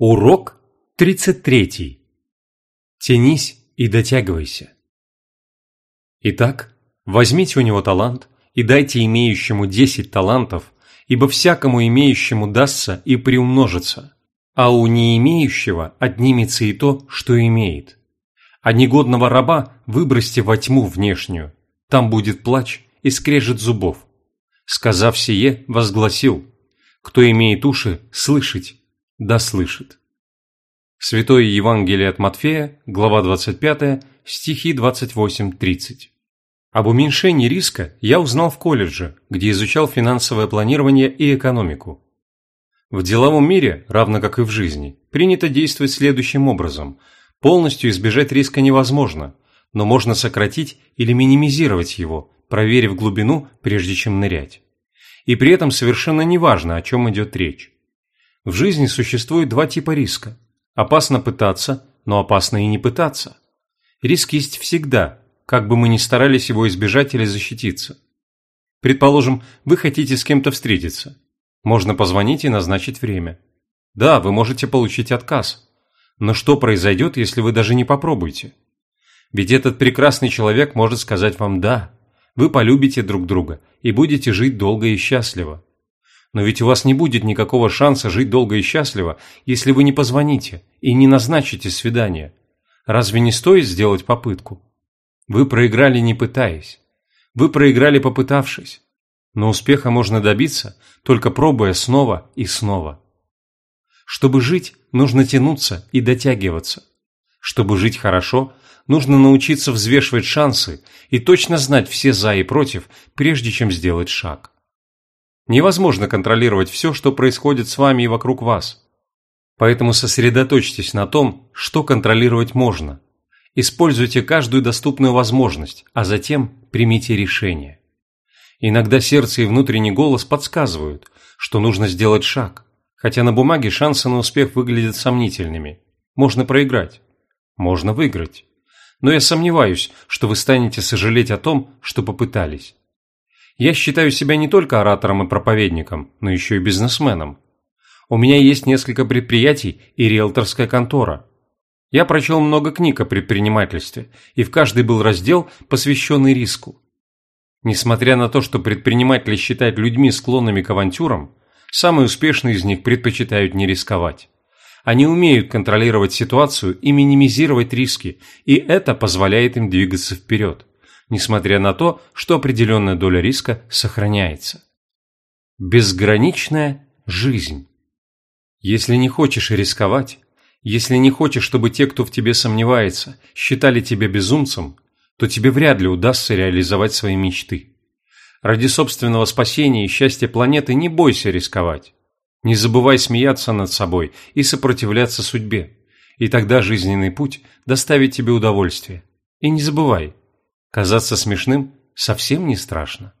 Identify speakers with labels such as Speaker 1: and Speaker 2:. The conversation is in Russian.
Speaker 1: Урок 33. Тянись и дотягивайся. Итак, возьмите у него талант и дайте имеющему десять талантов, ибо всякому имеющему дастся и приумножится, а у не имеющего отнимется и то, что имеет. А негодного раба выбросьте во тьму внешнюю, там будет плач и скрежет зубов. Сказав сие, возгласил, кто имеет уши, слышать, да слышит. Святое Евангелие от Матфея, глава 25, стихи 28-30. Об уменьшении риска я узнал в колледже, где изучал финансовое планирование и экономику. В деловом мире, равно как и в жизни, принято действовать следующим образом. Полностью избежать риска невозможно, но можно сократить или минимизировать его, проверив глубину, прежде чем нырять. И при этом совершенно неважно, о чем идет речь. В жизни существует два типа риска. Опасно пытаться, но опасно и не пытаться. Риск есть всегда, как бы мы ни старались его избежать или защититься. Предположим, вы хотите с кем-то встретиться. Можно позвонить и назначить время. Да, вы можете получить отказ. Но что произойдет, если вы даже не попробуете? Ведь этот прекрасный человек может сказать вам «да». Вы полюбите друг друга и будете жить долго и счастливо. Но ведь у вас не будет никакого шанса жить долго и счастливо, если вы не позвоните и не назначите свидание. Разве не стоит сделать попытку? Вы проиграли не пытаясь. Вы проиграли попытавшись. Но успеха можно добиться, только пробуя снова и снова. Чтобы жить, нужно тянуться и дотягиваться. Чтобы жить хорошо, нужно научиться взвешивать шансы и точно знать все «за» и «против», прежде чем сделать шаг. Невозможно контролировать все, что происходит с вами и вокруг вас. Поэтому сосредоточьтесь на том, что контролировать можно. Используйте каждую доступную возможность, а затем примите решение. Иногда сердце и внутренний голос подсказывают, что нужно сделать шаг, хотя на бумаге шансы на успех выглядят сомнительными. Можно проиграть, можно выиграть. Но я сомневаюсь, что вы станете сожалеть о том, что попытались. Я считаю себя не только оратором и проповедником, но еще и бизнесменом. У меня есть несколько предприятий и риэлторская контора. Я прочел много книг о предпринимательстве, и в каждой был раздел, посвященный риску. Несмотря на то, что предприниматели считают людьми склонными к авантюрам, самые успешные из них предпочитают не рисковать. Они умеют контролировать ситуацию и минимизировать риски, и это позволяет им двигаться вперед несмотря на то, что определенная доля риска сохраняется. Безграничная жизнь. Если не хочешь рисковать, если не хочешь, чтобы те, кто в тебе сомневается, считали тебя безумцем, то тебе вряд ли удастся реализовать свои мечты. Ради собственного спасения и счастья планеты не бойся рисковать. Не забывай смеяться над собой и сопротивляться судьбе, и тогда жизненный путь доставит тебе удовольствие. И не забывай, Казаться смешным совсем не страшно.